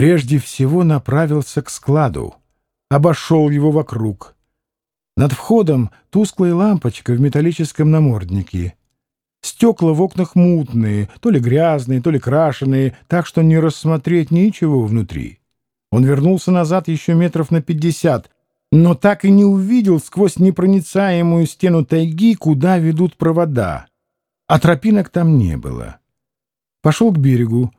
Прежде всего направился к складу, обошел его вокруг. Над входом тусклая лампочка в металлическом наморднике. Стекла в окнах мутные, то ли грязные, то ли крашеные, так что не рассмотреть ничего внутри. Он вернулся назад еще метров на пятьдесят, но так и не увидел сквозь непроницаемую стену тайги, куда ведут провода. А тропинок там не было. Пошел к берегу.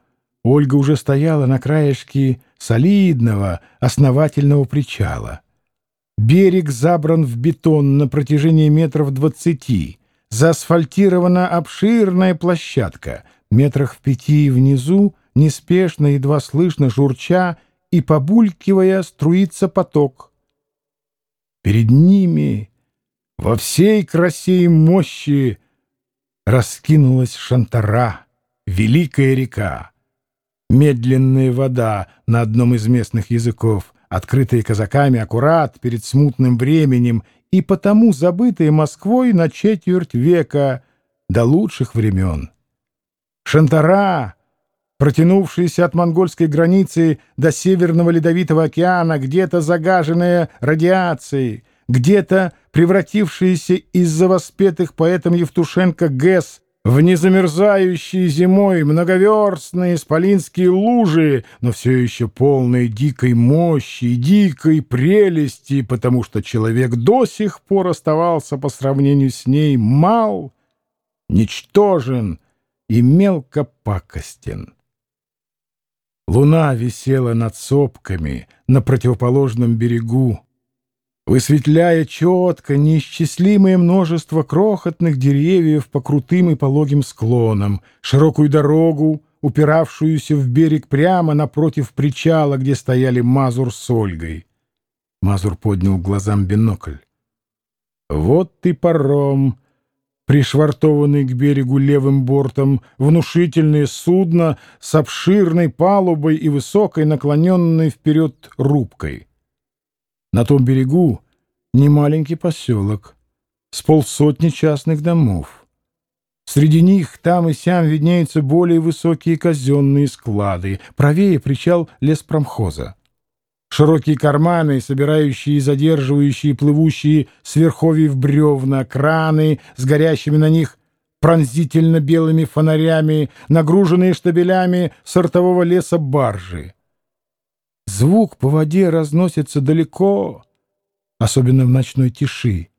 Ольга уже стояла на краешке солидного, основательного причала. Берег забран в бетон на протяжении метров двадцати. Заасфальтирована обширная площадка. Метрах в пяти внизу, неспешно, едва слышно, журча и побулькивая, струится поток. Перед ними во всей красе и мощи раскинулась шантара, великая река. Медленная вода на одном из местных языков, открытая казаками аккурат перед смутным временем и потому забытая Москвой на четверть века до лучших времен. Шантара, протянувшаяся от монгольской границы до Северного Ледовитого океана, где-то загаженная радиацией, где-то превратившаяся из-за воспетых поэтом Евтушенко ГЭС в незамерзающие зимой многоверстные исполинские лужи, но все еще полные дикой мощи и дикой прелести, потому что человек до сих пор оставался по сравнению с ней мал, ничтожен и мелкопакостен. Луна висела над сопками на противоположном берегу, высветляя четко неисчислимое множество крохотных деревьев по крутым и пологим склонам, широкую дорогу, упиравшуюся в берег прямо напротив причала, где стояли Мазур с Ольгой. Мазур поднял глазам бинокль. «Вот ты паром!» пришвартованный к берегу левым бортом, внушительное судно с обширной палубой и высокой наклоненной вперед рубкой. На том берегу немаленький поселок с полсотни частных домов. Среди них там и сям виднеются более высокие казенные склады, правее причал леспромхоза. Широкие карманы, собирающие и задерживающие плывущие с верховий в бревна, краны с горящими на них пронзительно белыми фонарями, нагруженные штабелями сортового леса баржи. Звук по воде разносится далеко, особенно в ночной тиши,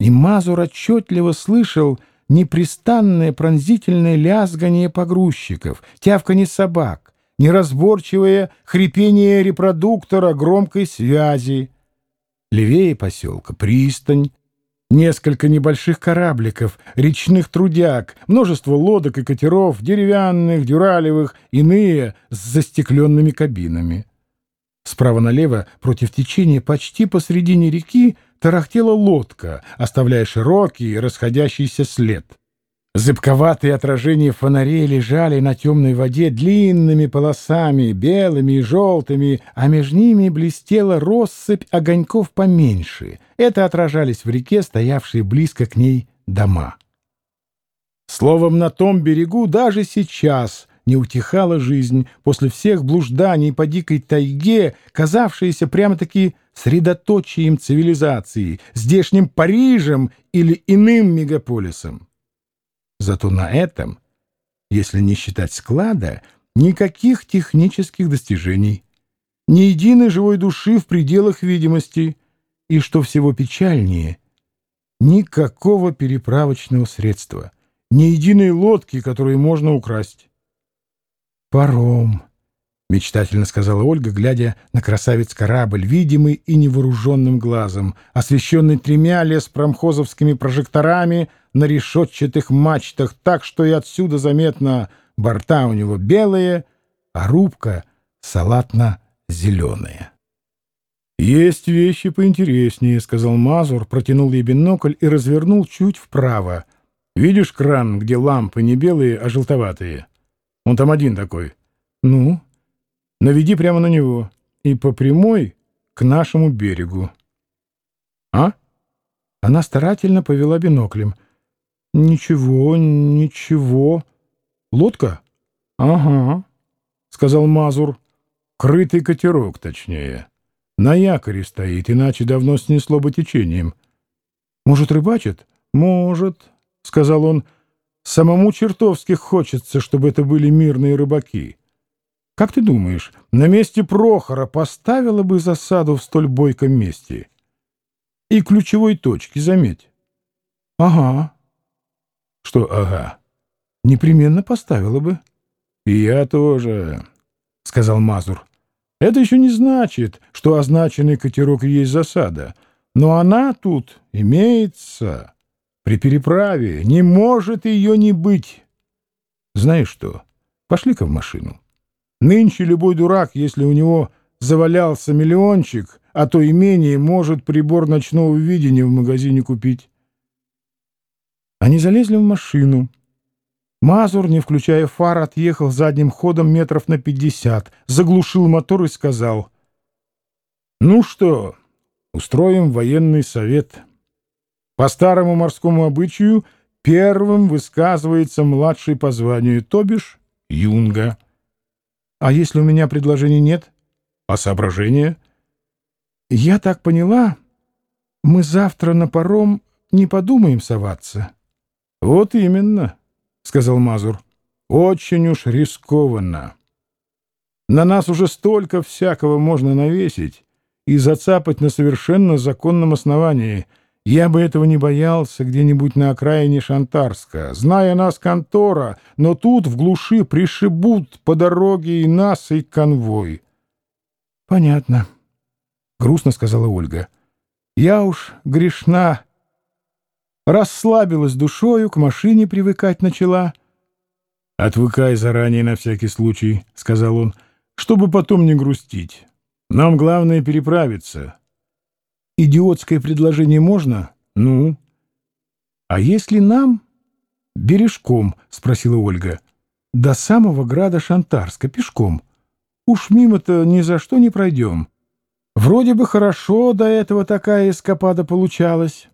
и Мазур отчетливо слышал непрестанное пронзительное лязгание погрузчиков, тявканье собак, неразборчивое хрипение репродуктора громкой связи. Левее поселка — пристань, несколько небольших корабликов, речных трудяг, множество лодок и катеров, деревянных, дюралевых, иные с застекленными кабинами. Справа налево, против течения, почти посредине реки, тарахтела лодка, оставляя широкий расходящийся след. Зыбковатые отражения фонарей лежали на темной воде длинными полосами, белыми и желтыми, а между ними блестела россыпь огоньков поменьше. Это отражались в реке, стоявшие близко к ней дома. Словом, на том берегу даже сейчас — не утихала жизнь после всех блужданий по дикой тайге, казавшаяся прямо-таки средоточием цивилизации, здешним Парижем или иным мегаполисом. Зато на этом, если не считать склада, никаких технических достижений, ни единой живой души в пределах видимости, и, что всего печальнее, никакого переправочного средства, ни единой лодки, которую можно украсть. «Паром», — мечтательно сказала Ольга, глядя на красавец-корабль, видимый и невооруженным глазом, освещенный тремя леспромхозовскими прожекторами на решетчатых мачтах, так что и отсюда заметно борта у него белые, а рубка салатно-зеленая. «Есть вещи поинтереснее», — сказал Мазур, протянул ей бинокль и развернул чуть вправо. «Видишь кран, где лампы не белые, а желтоватые?» Он там один такой. Ну, наведи прямо на него. И по прямой к нашему берегу. А? Она старательно повела биноклем. Ничего, ничего. Лодка? Ага, сказал Мазур. Крытый катерок, точнее. На якоре стоит, иначе давно снесло бы течением. Может, рыбачат? Может, — сказал он. Самому чертовски хочется, чтобы это были мирные рыбаки. Как ты думаешь, на месте Прохора поставила бы засаду в столь бойком месте? И ключевой точки, заметь. Ага. Что ага? Непременно поставила бы. И я тоже, — сказал Мазур. Это еще не значит, что означенный катерок есть засада, но она тут имеется. При переправе не может ее не быть. Знаешь что, пошли-ка в машину. Нынче любой дурак, если у него завалялся миллиончик, а то и менее, может прибор ночного видения в магазине купить. Они залезли в машину. Мазур, не включая фар, отъехал задним ходом метров на пятьдесят, заглушил мотор и сказал, «Ну что, устроим военный совет. По старому морскому обычаю первым высказывается младший по званию, то бишь Юнга». А если у меня предложений нет? А соображения? Я так поняла, мы завтра на паром не подумаем соваться. Вот именно, — сказал Мазур. Очень уж рискованно. На нас уже столько всякого можно навесить и зацапать на совершенно законном основании — я бы этого не боялся где-нибудь на окраине Шантарска, зная нас контора, но тут в глуши пришибут по дороге и нас, и конвой. — Понятно, — грустно сказала Ольга. — Я уж грешна. Расслабилась душою, к машине привыкать начала. — Отвыкай заранее на всякий случай, — сказал он, — чтобы потом не грустить. Нам главное переправиться. — идиотское предложение можно? Ну? А если нам? Бережком, спросила Ольга. До самого града Шантарска, пешком. Уж мимо-то ни за что не пройдем. Вроде бы хорошо до этого такая эскапада получалась.